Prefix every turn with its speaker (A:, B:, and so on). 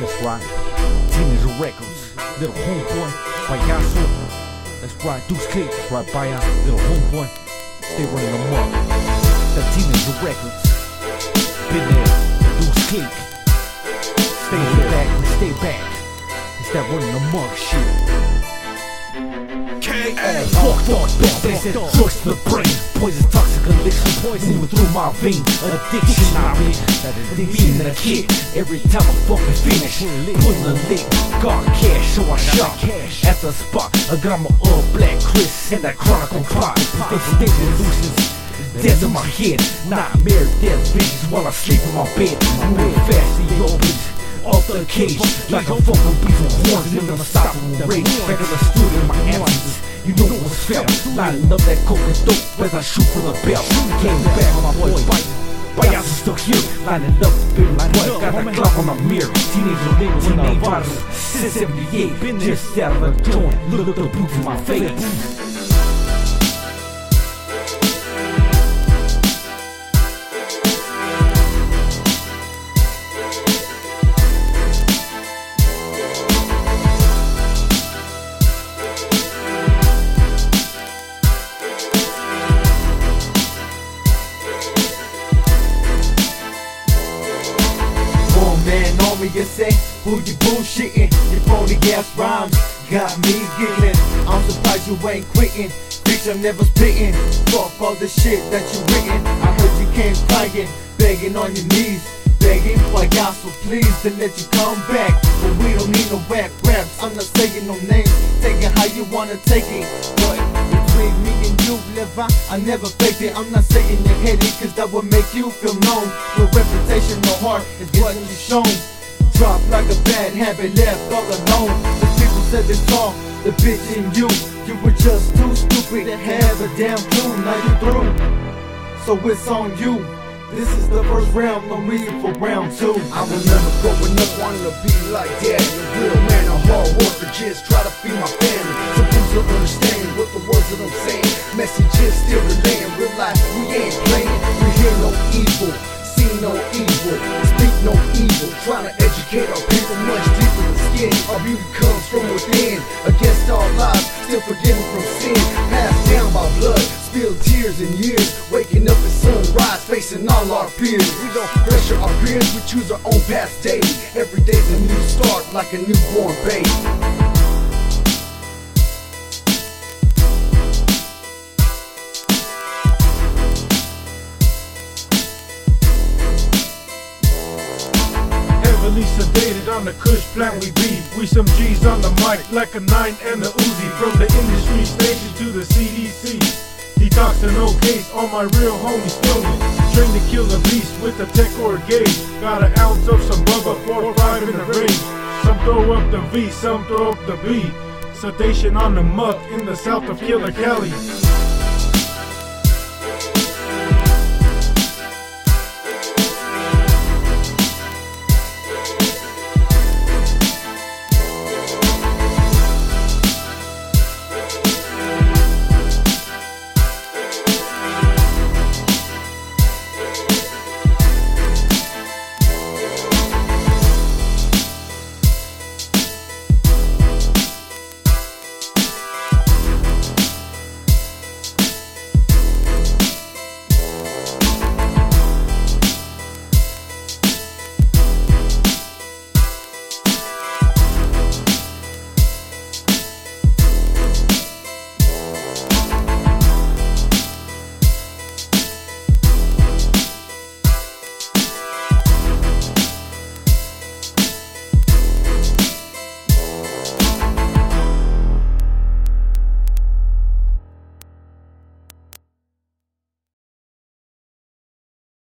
A: That's right. Teenage Records. Little homeboy. Payaso. That's right. Dukes Click. That's right. Baya. Little homeboy. Stay running amok. The Teenage Records. Been there. Dukes Click. Stay back. Stay back. It's that running amok shit.
B: K.A.
A: Fuck, fuck, fuck, they said the brain Poison, elixir, poison through my vein Addiction, I mean, that addiction that I kick Every time I fucking finish Pulling a lick, got cash, so I shop. At the spot, got my all black Chris And that chronicle pot They stay illusions Death in my head, nightmare death visions while I sleep in my bed. Moving fast, the opens off the cage. Like a fucking beast with horns and unstoppable rage. Back in the studio, my absence, you know was felt. Lining up that coke and dope as I shoot for the belt. Came back, on my boy, bite. Why y'all still here? Lining up, baby, boy, got that clock on my mirror. Teenager living teenage bottles since 78. Just out of the joint, look at the boots in my face.
C: Me, you say, who you bullshitting? Your phony ass rhymes got me giggling. I'm surprised you ain't quitting. Bitch, I'm never spitting. Fuck all the shit that you written. I heard you came crying, begging on your knees. Begging for God, so please to let you come back. But we don't need no whack raps. I'm not saying no names, taking how you wanna take it. But between me and you, live I, never faked it. I'm not saying you hate it, cause that would make you feel known. Your reputation, no heart is what you shown. Drop like a bad habit, left all alone. The people said they saw the bitch in you. You were just too stupid to have a damn clue. Now you through, so it's on you. This is the first round, no reason for round two.
B: I remember growing up wanting to be like daddy A real man, a hard worker, just try to feed my family Some fools don't understand what the words that I'm saying Messages still relaying, real life, we ain't playing We hear no evil, see no evil, no evil Trying to educate our people much deeper than skin Our beauty comes from within, against all odds Still forgiven from sin, passed down by blood Spilled tears and years, waking up at sunrise, facing all our fears. We don't pressure our peers, we choose our own path daily. Every day's a new start, like a newborn baby.
D: On the Kush plant we beat. We some G's on the mic like a 9 and a Uzi. From the industry station to the CDC. Detoxing no case, all my real homies filming. Trained to kill the beast with a tech or a gauge. Got an ounce of some bubba, 4 or 5 in the range. Some throw up the V, some throw up the B. Sedation on the muck in the south of Killer Kelly.